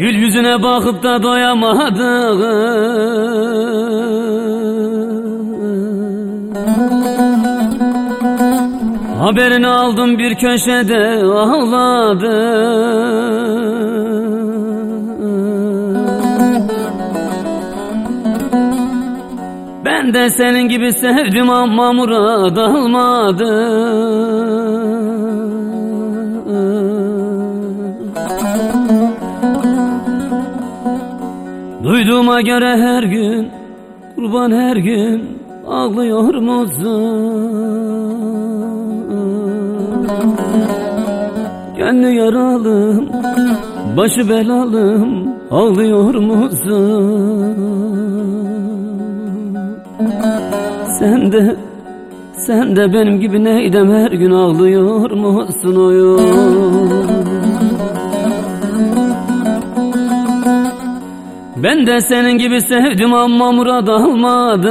Gül yüzüne bakıp da doyamadım. Haberini aldım bir köşede ağladım. Ben de senin gibi sevdim ama murad almadım Duyduğuma göre her gün Kurban her gün Ağlıyor musun? Gönlü yaralım Başı belalım Ağlıyor musun? Sen de Sen de benim gibi neydem her gün ağlıyor musun oyun? Ben de senin gibi sevdim ama murad almadım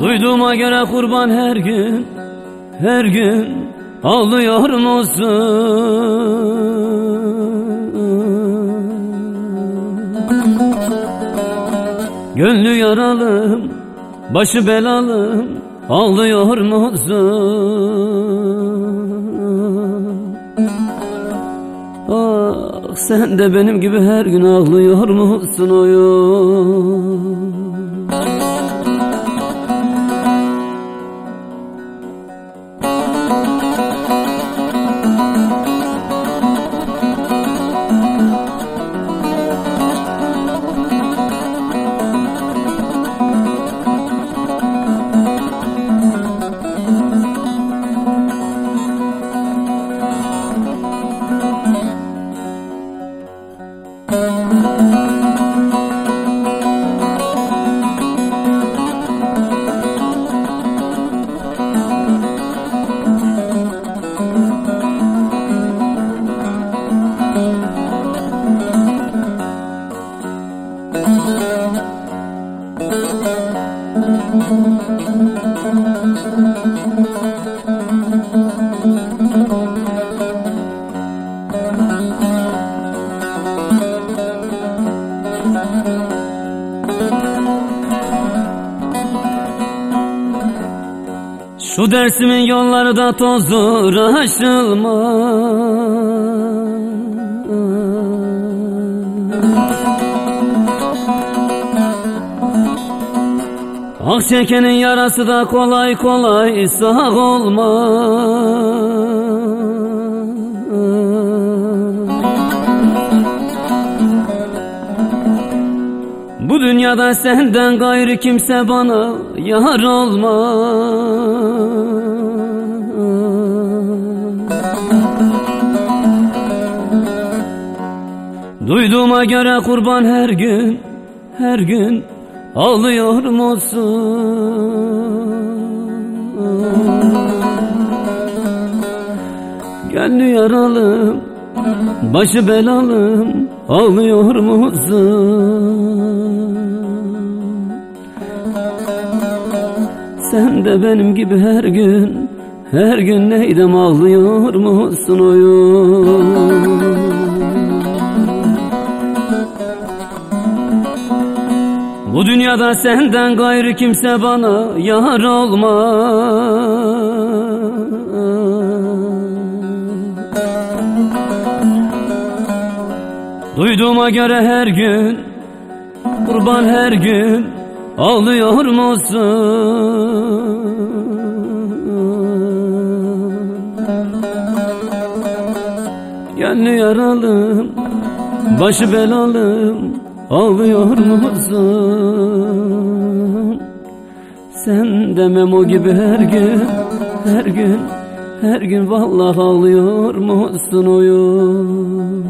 Duyduğuma göre kurban her gün Her gün ağlıyor musun? Gönlü yaralım Başı belalım Ağlıyor musun? Ah sen de benim gibi her gün ağlıyor musun oyun? Şu dersimin yolları da tozdur aşılmaz. Ak çekenin yarası da kolay kolay sağ olmaz dünyada senden gayrı kimse bana yar olmaz Duyduğuma göre kurban her gün, her gün ağlıyor musun? Gönlü yaralım, başı belalım ağlıyor musun? Sen de benim gibi her gün, her gün neydem ağlıyor musun oyun? Bu dünyada senden gayrı kimse bana yar olmaz Duyduğuma göre her gün Kurban her gün Ağlıyor musun? Gönlü yaralım, başı belalım Ağlıyor musun? Sen de Memo gibi her gün, her gün Her gün vallahi ağlıyor musun oyun?